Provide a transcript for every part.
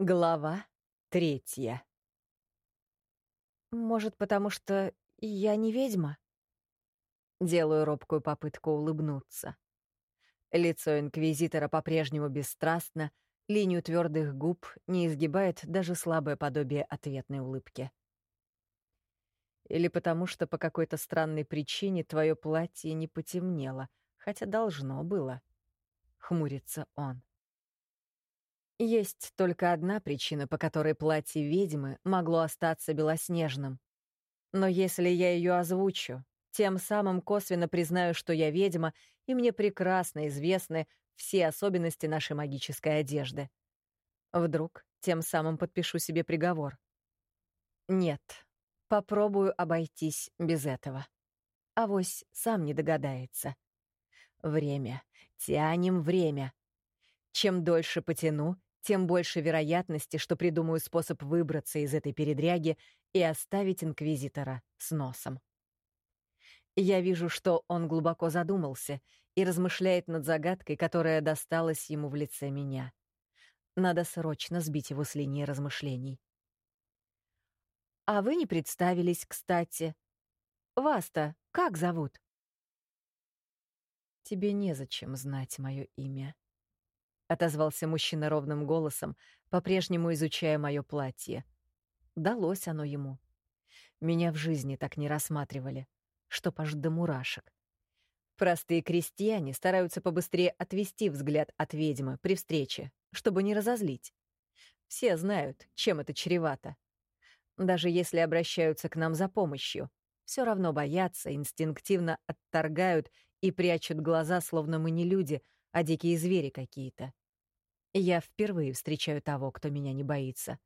Глава третья. Может, потому что я не ведьма? Делаю робкую попытку улыбнуться. Лицо инквизитора по-прежнему бесстрастно, линию твердых губ не изгибает даже слабое подобие ответной улыбки. Или потому что по какой-то странной причине твое платье не потемнело, хотя должно было. Хмурится он. Есть только одна причина, по которой платье ведьмы могло остаться белоснежным. Но если я ее озвучу, тем самым косвенно признаю, что я ведьма, и мне прекрасно известны все особенности нашей магической одежды. Вдруг тем самым подпишу себе приговор. Нет, попробую обойтись без этого. Авось сам не догадается. Время. Тянем время. Чем дольше потяну, тем больше вероятности, что придумаю способ выбраться из этой передряги и оставить инквизитора с носом. Я вижу, что он глубоко задумался и размышляет над загадкой, которая досталась ему в лице меня. Надо срочно сбить его с линии размышлений. «А вы не представились, кстати. Вас-то как зовут?» «Тебе незачем знать мое имя», — отозвался мужчина ровным голосом, по-прежнему изучая мое платье. Далось оно ему. Меня в жизни так не рассматривали, что аж до мурашек. Простые крестьяне стараются побыстрее отвести взгляд от ведьмы при встрече, чтобы не разозлить. Все знают, чем это чревато. Даже если обращаются к нам за помощью, все равно боятся, инстинктивно отторгают и прячут глаза, словно мы не люди — а дикие звери какие-то. Я впервые встречаю того, кто меня не боится.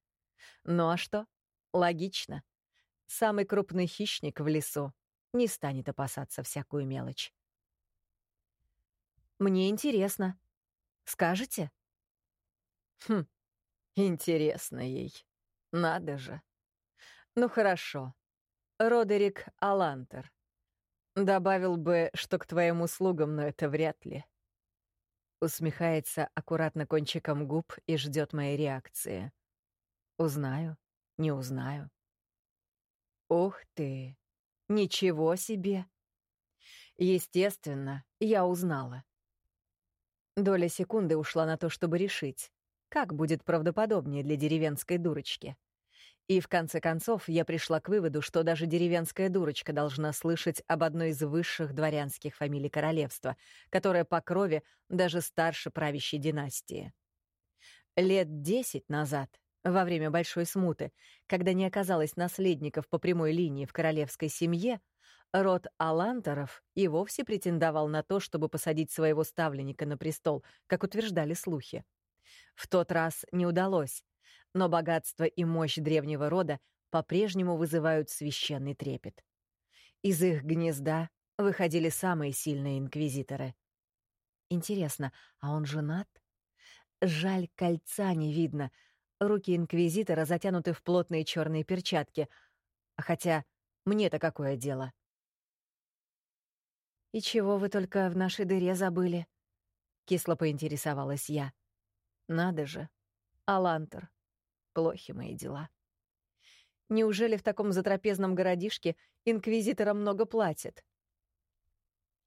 Ну а что? Логично. Самый крупный хищник в лесу не станет опасаться всякую мелочь. Мне интересно. Скажете? Хм, интересно ей. Надо же. Ну хорошо. Родерик Алантер. Добавил бы, что к твоим услугам, но это вряд ли. Усмехается аккуратно кончиком губ и ждет моей реакции. Узнаю, не узнаю. Ух ты! Ничего себе! Естественно, я узнала. Доля секунды ушла на то, чтобы решить, как будет правдоподобнее для деревенской дурочки. И в конце концов я пришла к выводу, что даже деревенская дурочка должна слышать об одной из высших дворянских фамилий королевства, которая по крови даже старше правящей династии. Лет десять назад, во время Большой Смуты, когда не оказалось наследников по прямой линии в королевской семье, род Алантеров и вовсе претендовал на то, чтобы посадить своего ставленника на престол, как утверждали слухи. В тот раз не удалось, но богатство и мощь древнего рода по-прежнему вызывают священный трепет. Из их гнезда выходили самые сильные инквизиторы. Интересно, а он женат? Жаль, кольца не видно. Руки инквизитора затянуты в плотные черные перчатки. Хотя мне-то какое дело? «И чего вы только в нашей дыре забыли?» — кисло поинтересовалась я. «Надо же. Алантер, Плохи мои дела. Неужели в таком затрапезном городишке инквизиторам много платят?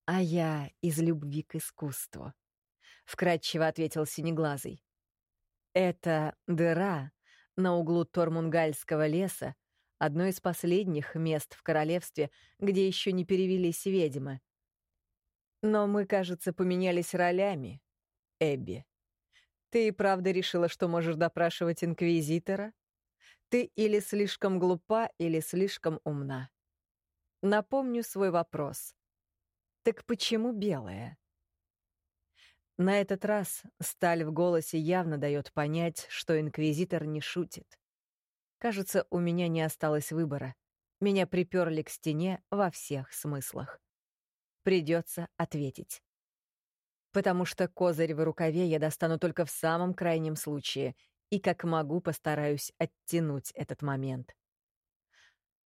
А я из любви к искусству, — вкратчиво ответил Синеглазый. Это дыра на углу Тормунгальского леса, одно из последних мест в королевстве, где еще не перевелись ведьмы. Но мы, кажется, поменялись ролями, Эбби. Ты и правда решила, что можешь допрашивать инквизитора? Ты или слишком глупа, или слишком умна. Напомню свой вопрос. Так почему белая? На этот раз сталь в голосе явно дает понять, что инквизитор не шутит. Кажется, у меня не осталось выбора. Меня приперли к стене во всех смыслах. Придется ответить потому что козырь в рукаве я достану только в самом крайнем случае и как могу постараюсь оттянуть этот момент.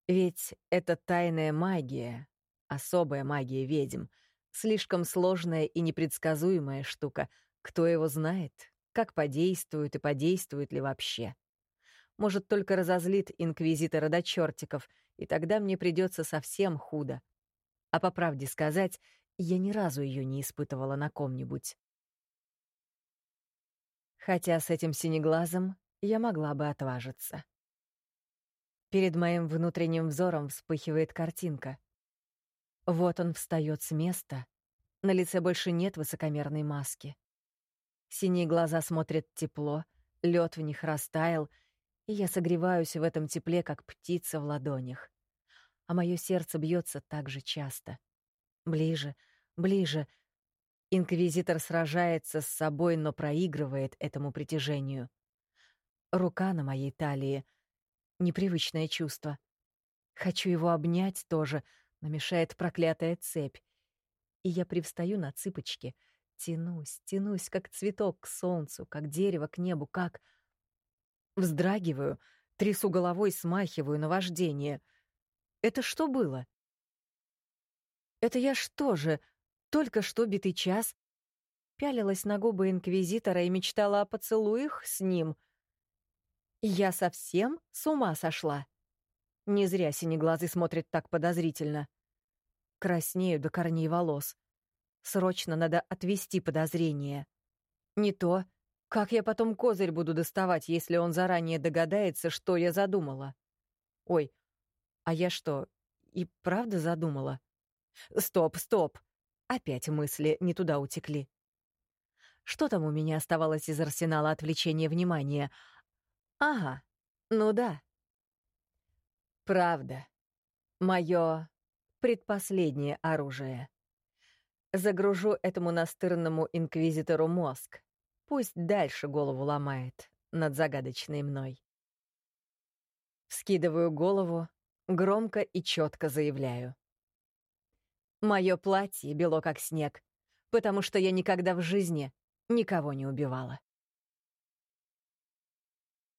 Ведь это тайная магия, особая магия ведьм, слишком сложная и непредсказуемая штука. Кто его знает, Как подействует и подействует ли вообще. Может, только разозлит инквизитора до чертиков, и тогда мне придется совсем худо. А по правде сказать, я ни разу ее не испытывала на ком-нибудь. Хотя с этим синеглазом я могла бы отважиться. Перед моим внутренним взором вспыхивает картинка. Вот он встает с места, на лице больше нет высокомерной маски. Синие глаза смотрят тепло, лед в них растаял, и я согреваюсь в этом тепле, как птица в ладонях. А мое сердце бьется так же часто. Ближе, ближе. Инквизитор сражается с собой, но проигрывает этому притяжению. Рука на моей талии. Непривычное чувство. Хочу его обнять тоже, но мешает проклятая цепь. И я привстаю на цыпочки, тянусь, тянусь, как цветок к солнцу, как дерево к небу, как... Вздрагиваю, трясу головой, смахиваю на вождение. Это что было? Это я что же, только что битый час пялилась на губы инквизитора и мечтала о поцелуях с ним. Я совсем с ума сошла. Не зря синеглазый смотрит так подозрительно. Краснею до корней волос. Срочно надо отвести подозрение. Не то, как я потом козырь буду доставать, если он заранее догадается, что я задумала? Ой, а я что, и правда задумала? Стоп, стоп. Опять мысли не туда утекли. Что там у меня оставалось из арсенала отвлечения внимания? Ага, ну да. Правда. Моё предпоследнее оружие. Загружу этому настырному инквизитору мозг. Пусть дальше голову ломает над загадочной мной. Вскидываю голову, громко и четко заявляю. Мое платье бело как снег, потому что я никогда в жизни никого не убивала.